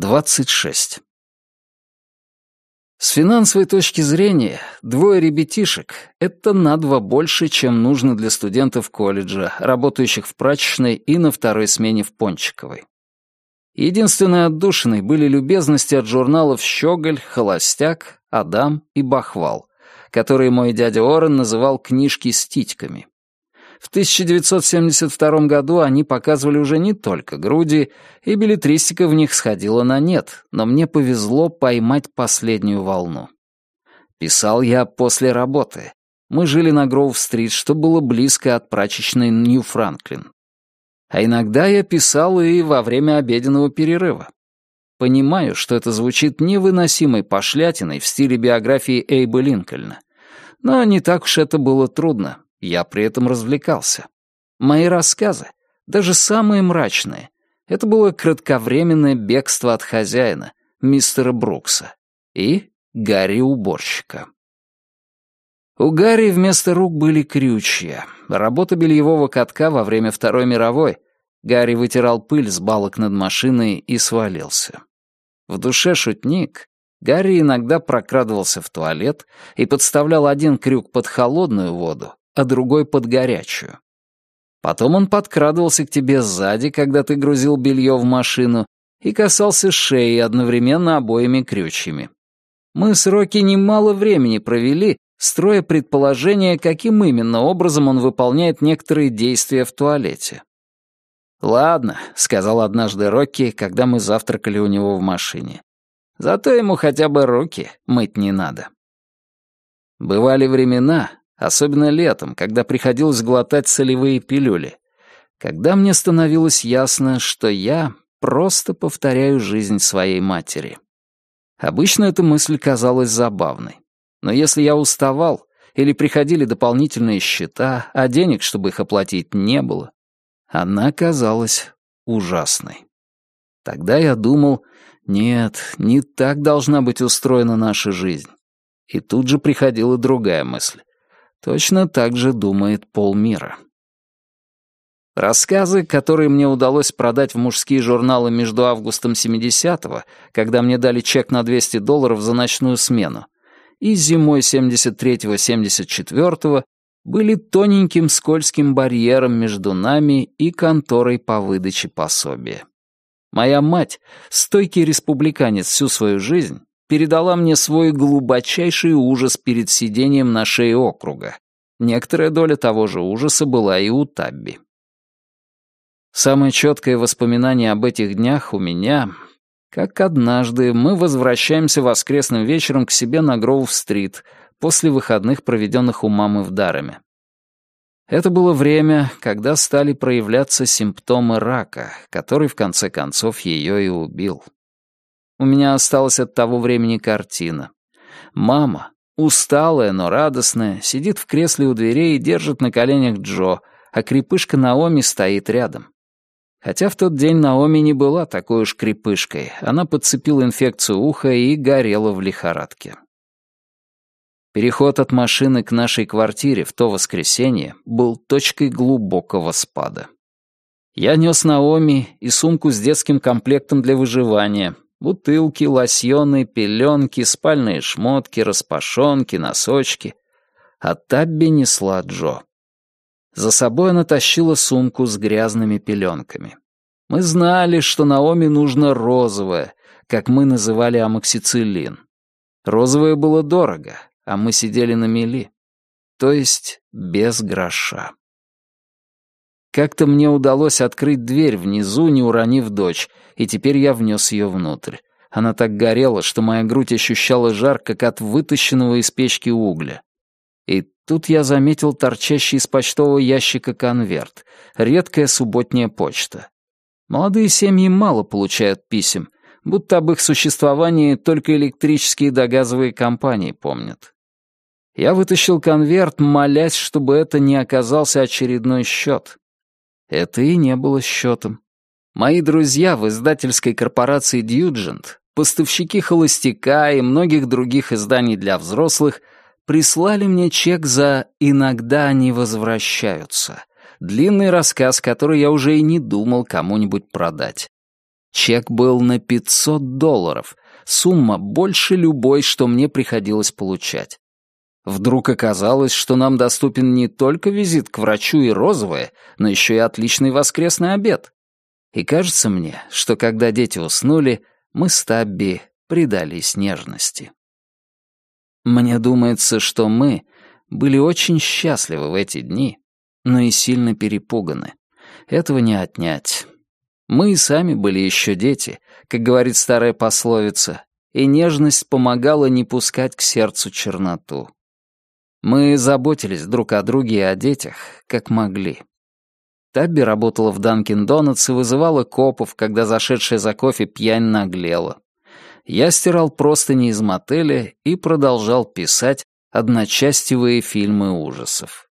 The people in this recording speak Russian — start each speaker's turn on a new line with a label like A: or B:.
A: 26. С финансовой точки зрения, двое ребятишек — это на два больше, чем нужно для студентов колледжа, работающих в прачечной и на второй смене в Пончиковой. Единственной отдушиной были любезности от журналов «Щеголь», «Холостяк», «Адам» и «Бахвал», которые мой дядя Орен называл «книжки с титьками». В 1972 году они показывали уже не только груди, и билетристика в них сходила на нет, но мне повезло поймать последнюю волну. Писал я после работы. Мы жили на Гроув-стрит, что было близко от прачечной Нью-Франклин. А иногда я писал и во время обеденного перерыва. Понимаю, что это звучит невыносимой пошлятиной в стиле биографии Эйба Линкольна. Но не так уж это было трудно. Я при этом развлекался. Мои рассказы, даже самые мрачные, это было кратковременное бегство от хозяина, мистера Брукса, и Гарри-уборщика. У Гарри вместо рук были крючья. Работа бельевого катка во время Второй мировой. Гарри вытирал пыль с балок над машиной и свалился. В душе шутник, Гарри иногда прокрадывался в туалет и подставлял один крюк под холодную воду, а другой под горячую. Потом он подкрадывался к тебе сзади, когда ты грузил белье в машину, и касался шеи одновременно обоими крючьями. Мы с Рокки немало времени провели, строя предположение, каким именно образом он выполняет некоторые действия в туалете. «Ладно», — сказал однажды Рокки, когда мы завтракали у него в машине. «Зато ему хотя бы руки мыть не надо». Бывали времена, особенно летом, когда приходилось глотать солевые пилюли, когда мне становилось ясно, что я просто повторяю жизнь своей матери. Обычно эта мысль казалась забавной. Но если я уставал, или приходили дополнительные счета, а денег, чтобы их оплатить, не было, она казалась ужасной. Тогда я думал, нет, не так должна быть устроена наша жизнь. И тут же приходила другая мысль. Точно так же думает полмира. Рассказы, которые мне удалось продать в мужские журналы между августом 70-го, когда мне дали чек на 200 долларов за ночную смену, и зимой 73-74-го, были тоненьким скользким барьером между нами и конторой по выдаче пособия. Моя мать, стойкий республиканец всю свою жизнь, передала мне свой глубочайший ужас перед сидением на шее округа. Некоторая доля того же ужаса была и у Табби. Самое четкое воспоминание об этих днях у меня, как однажды мы возвращаемся воскресным вечером к себе на Гроув-стрит после выходных, проведенных у мамы в Дараме. Это было время, когда стали проявляться симптомы рака, который в конце концов ее и убил. У меня осталась от того времени картина. Мама, усталая, но радостная, сидит в кресле у дверей и держит на коленях Джо, а крепышка Наоми стоит рядом. Хотя в тот день Наоми не была такой уж крепышкой, она подцепила инфекцию уха и горела в лихорадке. Переход от машины к нашей квартире в то воскресенье был точкой глубокого спада. Я нес Наоми и сумку с детским комплектом для выживания, Бутылки, лосьоны, пеленки, спальные шмотки, распашонки, носочки. А Табби несла Джо. За собой она тащила сумку с грязными пеленками. Мы знали, что Наоми нужно розовое, как мы называли амоксициллин. Розовое было дорого, а мы сидели на мели. То есть без гроша. Как-то мне удалось открыть дверь внизу, не уронив дочь, и теперь я внес ее внутрь. Она так горела, что моя грудь ощущала жар, как от вытащенного из печки угля. И тут я заметил торчащий из почтового ящика конверт. Редкая субботняя почта. Молодые семьи мало получают писем, будто об их существовании только электрические да газовые компании помнят. Я вытащил конверт, молясь, чтобы это не оказался очередной счет. Это и не было счетом. Мои друзья в издательской корпорации «Дьюджент», поставщики «Холостяка» и многих других изданий для взрослых прислали мне чек за «Иногда они возвращаются». Длинный рассказ, который я уже и не думал кому-нибудь продать. Чек был на 500 долларов, сумма больше любой, что мне приходилось получать. Вдруг оказалось, что нам доступен не только визит к врачу и розовое, но еще и отличный воскресный обед. И кажется мне, что когда дети уснули, мы с Табби предались нежности. Мне думается, что мы были очень счастливы в эти дни, но и сильно перепуганы. Этого не отнять. Мы и сами были еще дети, как говорит старая пословица, и нежность помогала не пускать к сердцу черноту. Мы заботились друг о друге и о детях, как могли. Табби работала в Данкин Донатс и вызывала копов, когда зашедшая за кофе пьянь наглела. Я стирал простыни из мотеля и продолжал писать одночастевые фильмы ужасов.